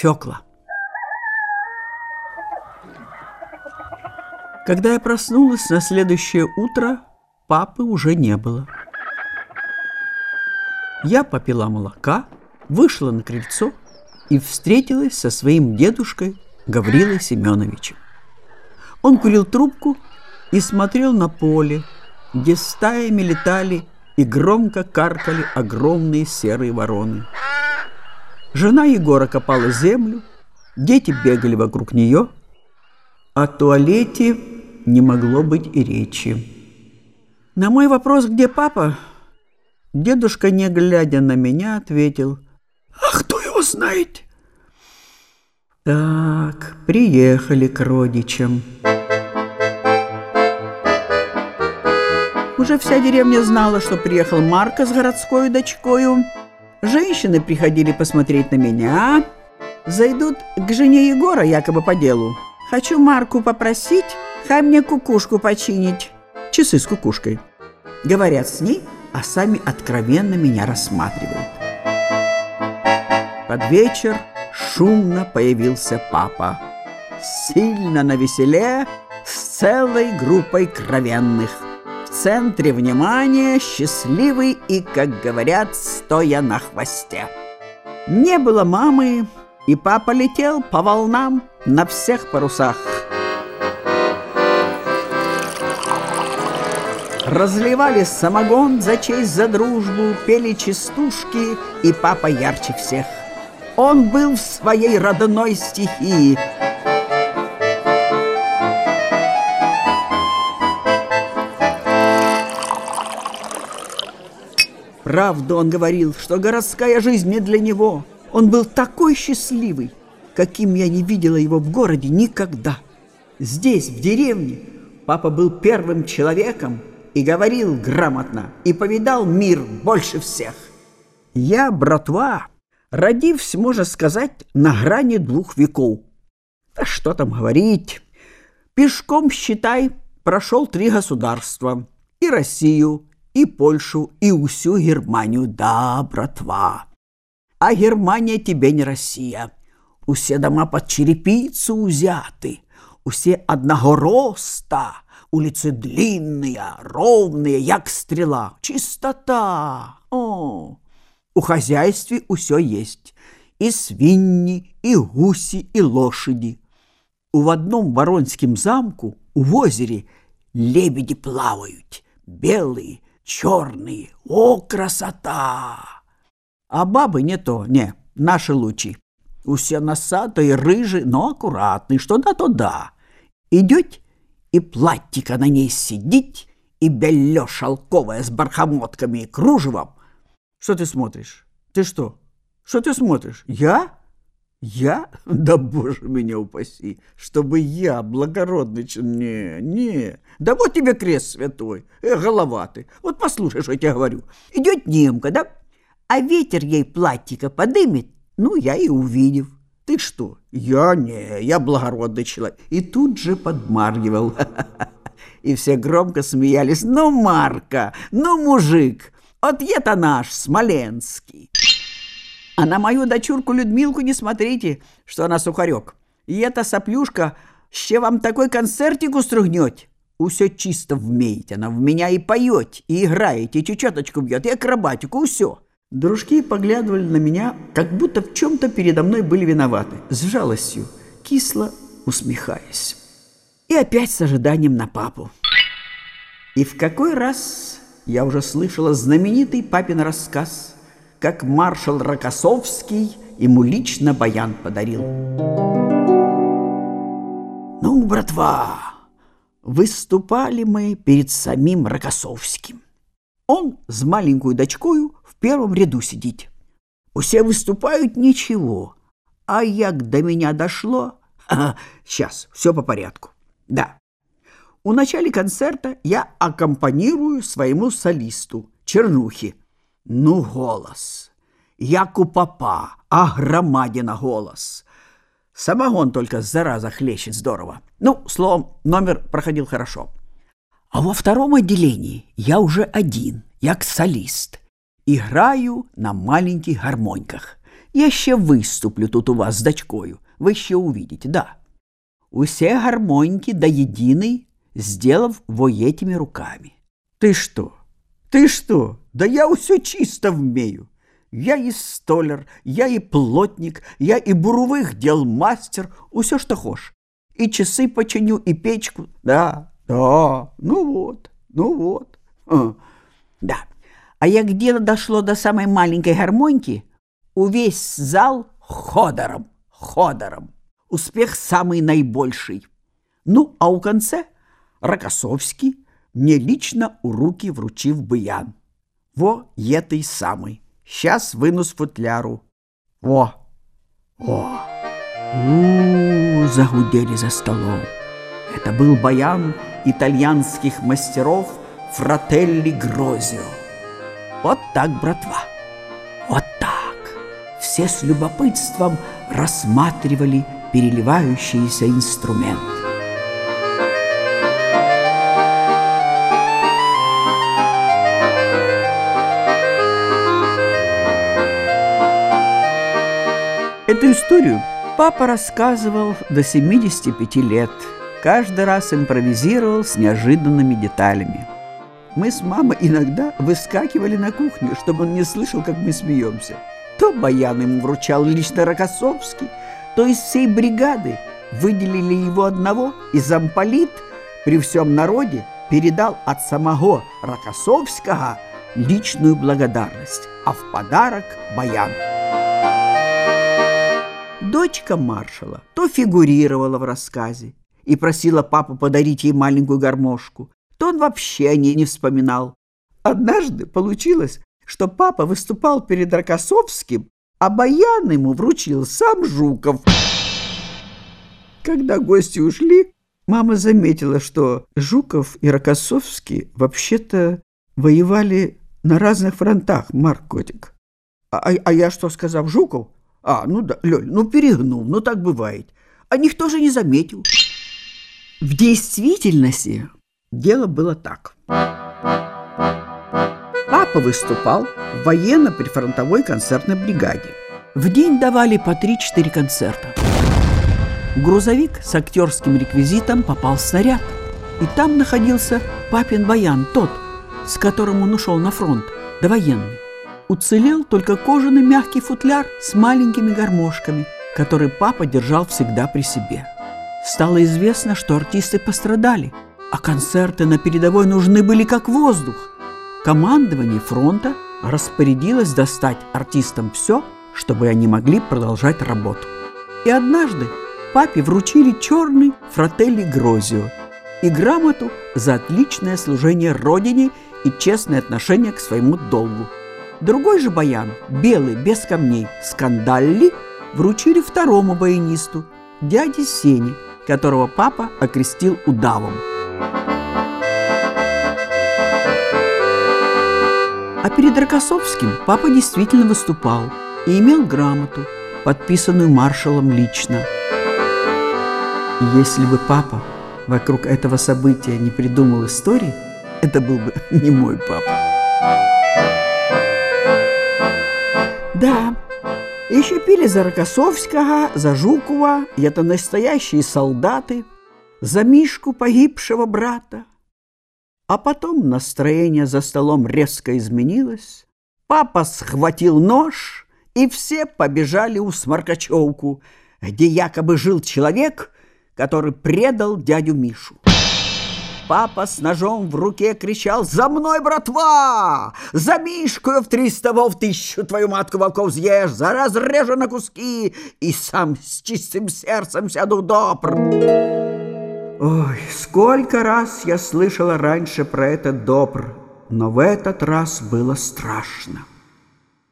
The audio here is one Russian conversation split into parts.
Фёкла. Когда я проснулась на следующее утро, папы уже не было. Я попила молока, вышла на крыльцо и встретилась со своим дедушкой Гаврилой Семеновичем. Он курил трубку и смотрел на поле, где стаями летали и громко каркали огромные серые вороны. Жена Егора копала землю, дети бегали вокруг нее, о туалете не могло быть и речи. На мой вопрос, где папа, дедушка, не глядя на меня, ответил, «А кто его знает?» Так, приехали к родичам. Уже вся деревня знала, что приехал Марка с городской дочкою. Женщины приходили посмотреть на меня. Зайдут к жене Егора якобы по делу. Хочу Марку попросить, хай мне кукушку починить. Часы с кукушкой. Говорят с ней, а сами откровенно меня рассматривают. Под вечер шумно появился папа. Сильно навеселе, с целой группой кровенных центре внимания, счастливый и, как говорят, стоя на хвосте. Не было мамы, и папа летел по волнам на всех парусах. Разливали самогон за честь, за дружбу, пели частушки, и папа ярче всех. Он был в своей родной стихии – Правду он говорил, что городская жизнь не для него. Он был такой счастливый, каким я не видела его в городе никогда. Здесь, в деревне, папа был первым человеком и говорил грамотно, и повидал мир больше всех. Я, братва, родився, можно сказать, на грани двух веков. Да что там говорить. Пешком, считай, прошел три государства. И Россию, и Польшу, и усю Германию. Да, братва. А Германия тебе не Россия. Усе дома под черепицу узяты, усе одного роста, улицы длинные, ровные, як стрела. Чистота. О, у хозяйстве усё есть. И свиньи, и гуси, и лошади. У одном Воронском замку, у озере, лебеди плавают, белые, черные. О, красота! А бабы не то, не, наши лучи. Усе носатые, рыжие, но аккуратные, что да, то да. Идет, и платьика на ней сидит, и белье шелковое с бархамотками и кружевом. Что ты смотришь? Ты что? Что ты смотришь? Я? Я? Да боже меня упаси, чтобы я, благородный, не, не. Да вот тебе крест святой, э, голова ты. Вот послушай, что я тебе говорю. Идет немка, да? А ветер ей платьика подымет, ну, я и увидев. Ты что? Я не, я благородный человек. И тут же подмаргивал. И все громко смеялись. Ну, Марка, ну, мужик, вот это наш, Смоленский. А на мою дочурку Людмилку не смотрите, что она сухарек. И эта соплюшка ще вам такой концертик устругнет. Усё чисто вмеете, она в меня и поет, и играет, и чечеточку бьет, и акробатику, усё. Дружки поглядывали на меня, как будто в чем-то передо мной были виноваты, с жалостью, кисло усмехаясь. И опять с ожиданием на папу. И в какой раз я уже слышала знаменитый папин рассказ – как маршал Рокоссовский ему лично баян подарил. Ну, братва, выступали мы перед самим Рокоссовским. Он с маленькую дочкою в первом ряду сидит. Все выступают ничего, а як до меня дошло... А, сейчас, все по порядку. Да. У начале концерта я аккомпанирую своему солисту, Чернухе, ну, голос. Як у папа, а громадина голос. Самогон только зараза хлещет здорово. Ну, словом, номер проходил хорошо. А во втором отделении я уже один, як солист. Играю на маленьких гармоньках. Я ще выступлю тут у вас з дочкою. Ви ще увидите, да. Усе гармоньки до единой сделав во этими руками. Ты что? Ты что? Да я все чисто вмею. Я и столяр, я и плотник, я и буровых дел мастер, усё что хошь. И часы починю, и печку. Да, да, ну вот, ну вот. А, да. А як дело дошло до самой маленькой гармоньки, увесь зал ходором, ходором. Успех самый наибольший. Ну, а у конце Рокоссовский мне лично у руки вручив баян. Во, этой самый. Сейчас выну с футляру. Во, во. У, загудели за столом. Это был баян итальянских мастеров Фрателли Грозио. Вот так, братва, вот так. Все с любопытством рассматривали переливающийся инструмент. Эту историю папа рассказывал до 75 лет. Каждый раз импровизировал с неожиданными деталями. Мы с мамой иногда выскакивали на кухню, чтобы он не слышал, как мы смеемся. То баян ему вручал лично Рокоссовский, то из всей бригады выделили его одного, и замполит при всем народе передал от самого Рокоссовского личную благодарность, а в подарок баян. Дочка маршала то фигурировала в рассказе и просила папу подарить ей маленькую гармошку, то он вообще о ней не вспоминал. Однажды получилось, что папа выступал перед Рокоссовским, а баян ему вручил сам Жуков. Когда гости ушли, мама заметила, что Жуков и Рокоссовский вообще-то воевали на разных фронтах, Марк Котик. А, а, а я что сказал, Жуков? А, ну да, Лёль, ну перегнул, ну так бывает. А никто же не заметил. В действительности дело было так. Папа выступал в военно-прифронтовой концертной бригаде. В день давали по 3-4 концерта. Грузовик с актерским реквизитом попал снаряд. И там находился папин баян, тот, с которым он ушел на фронт, довоенный. Уцелел только кожаный мягкий футляр с маленькими гармошками, который папа держал всегда при себе. Стало известно, что артисты пострадали, а концерты на передовой нужны были как воздух. Командование фронта распорядилось достать артистам все, чтобы они могли продолжать работу. И однажды папе вручили черный фрателли Грозио и грамоту за отличное служение Родине и честное отношение к своему долгу. Другой же баян, белый, без камней, скандалли, вручили второму баянисту, дяде Сене, которого папа окрестил удавом. А перед Рокоссовским папа действительно выступал и имел грамоту, подписанную маршалом лично. Если бы папа вокруг этого события не придумал истории, это был бы не мой папа. Да, еще пили за Рокоссовского, за Жукова, и это настоящие солдаты, за Мишку погибшего брата. А потом настроение за столом резко изменилось. Папа схватил нож, и все побежали у Сморкачевку, где якобы жил человек, который предал дядю Мишу. Папа с ножом в руке кричал «За мной, братва! За Мишкою в триста вов тысячу твою матку волков съешь, за разрежу на куски, и сам с чистым сердцем сяду допр!» Ой, сколько раз я слышала раньше про этот допр, но в этот раз было страшно.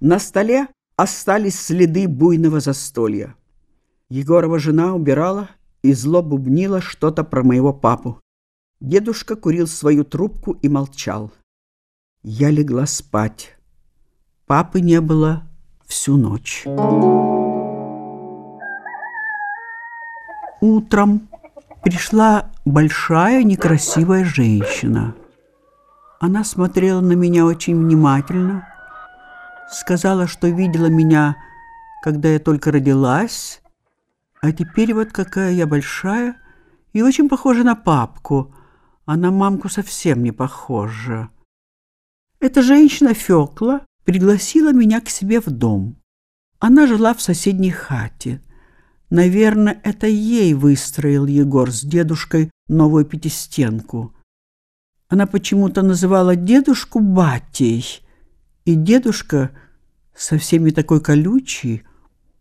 На столе остались следы буйного застолья. Егорова жена убирала и зло бубнила что-то про моего папу. Дедушка курил свою трубку и молчал. Я легла спать. Папы не было всю ночь. Утром пришла большая некрасивая женщина. Она смотрела на меня очень внимательно, сказала, что видела меня когда я только родилась, а теперь вот какая я большая и очень похожа на папку, а на мамку совсем не похожа. Эта женщина Фёкла пригласила меня к себе в дом. Она жила в соседней хате. Наверное, это ей выстроил Егор с дедушкой новую пятистенку. Она почему-то называла дедушку батей, и дедушка, со всеми такой колючий,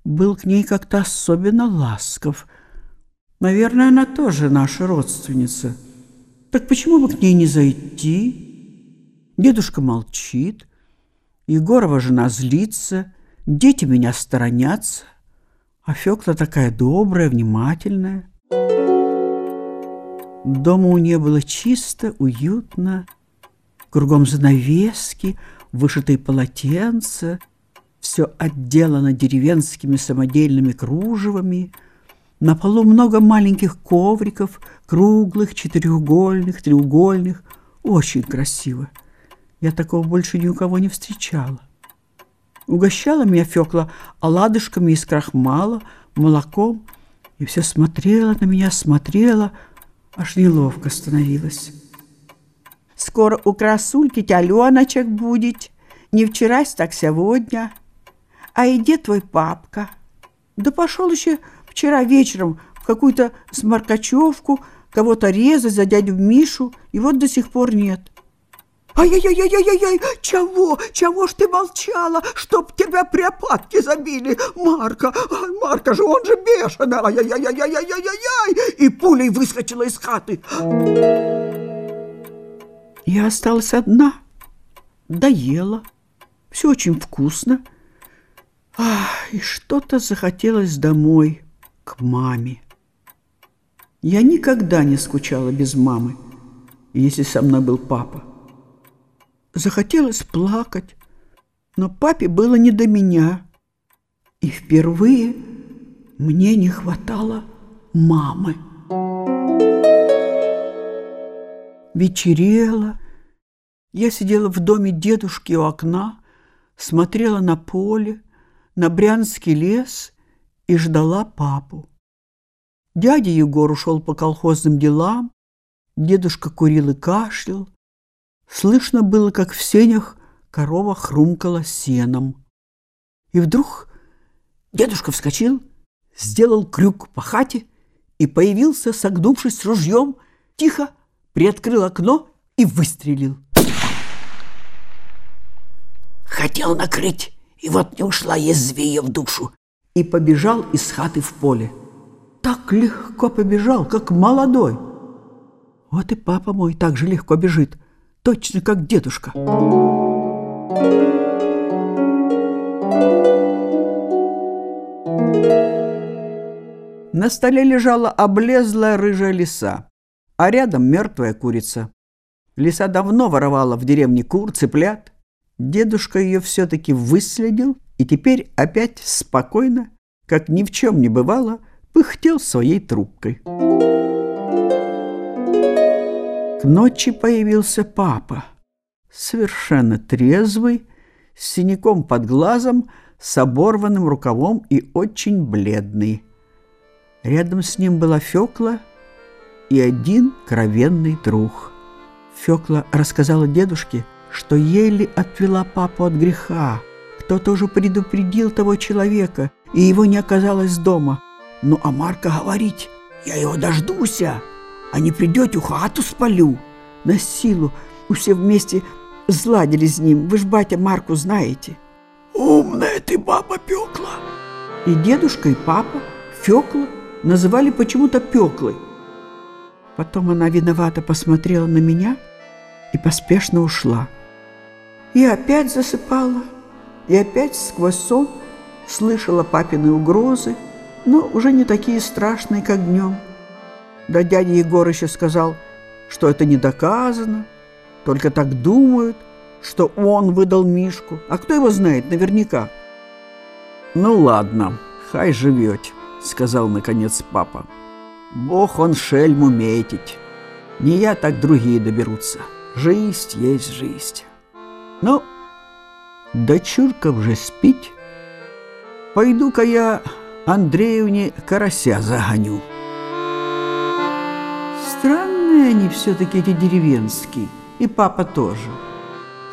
был к ней как-то особенно ласков. Наверное, она тоже наша родственница. Так почему бы к ней не зайти? Дедушка молчит, Егорова жена злится, дети меня сторонятся, а Фёкла такая добрая, внимательная. Дома у нее было чисто, уютно, кругом занавески, вышитые полотенца, все отделано деревенскими самодельными кружевами, на полу много маленьких ковриков, круглых, четырехугольных, треугольных, очень красиво. Я такого больше ни у кого не встречала. Угощала меня Фёкла оладышками из крахмала, молоком, и все смотрела на меня, смотрела, аж неловко становилась. Скоро у красульки тяленочек будет, не вчерась, так сегодня. А и где твой папка? Да пошел еще вчера вечером в какую-то сморкачевку, кого-то резать за дядю Мишу, и вот до сих пор нет. Ай-яй-яй-яй-яй, чего? Чего ж ты молчала? Чтоб тебя припадки забили. Марка, ай, Марка же, он же бешеный. Ай-яй-яй-яй-яй-яй-яй. И пулей выскочила из хаты. Я осталась одна, доела. Все очень вкусно. Ах, и что-то захотелось домой, к маме. Я никогда не скучала без мамы, если со мной был папа. Захотелось плакать, но папе было не до меня. И впервые мне не хватало мамы. Вечерело. Я сидела в доме дедушки у окна, смотрела на поле, на Брянский лес и ждала папу. Дядя Егор ушел по колхозным делам, дедушка курил и кашлял, Слышно было, как в сенях корова хрумкала сеном. И вдруг дедушка вскочил, сделал крюк по хате и появился, согнувшись с ружьем, тихо приоткрыл окно и выстрелил. Хотел накрыть, и вот не ушла язвия в душу, и побежал из хаты в поле. Так легко побежал, как молодой. Вот и папа мой так же легко бежит – точно как дедушка. На столе лежала облезлая рыжая лиса, а рядом мертвая курица. Лиса давно воровала в деревне кур, цыплят. Дедушка ее все-таки выследил и теперь опять спокойно, как ни в чем не бывало, пыхтел своей трубкой. К ночи появился папа, совершенно трезвый, с синяком под глазом, с оборванным рукавом и очень бледный. Рядом с ним была Фёкла и один кровенный друг. Фёкла рассказала дедушке, что еле отвела папу от греха. Кто-то уже предупредил того человека, и его не оказалось дома. Ну, а Марка говорить, я его дождуся а не придете, хату спалю. На силу все вместе зладили с ним. Вы ж батя Марку знаете. Умная ты баба Пекла. И дедушка, и папа Фекла называли почему-то Пеклой. Потом она виновато посмотрела на меня и поспешно ушла. И опять засыпала, и опять сквозь сон слышала папины угрозы, но уже не такие страшные, как днем. Да дядя Егор еще сказал, что это не доказано, только так думают, что он выдал Мишку. А кто его знает наверняка? «Ну ладно, хай живете», — сказал наконец папа. «Бог он шельму метить. Не я, так другие доберутся. Жизнь есть жизнь. Ну, дочурка уже спить. пойду-ка я Андреевне карася загоню. Странные они все-таки эти деревенские, и папа тоже.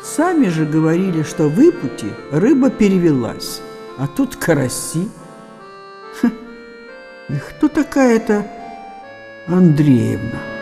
Сами же говорили, что в Ипуте рыба перевелась, а тут караси. Ха, и кто такая-то Андреевна?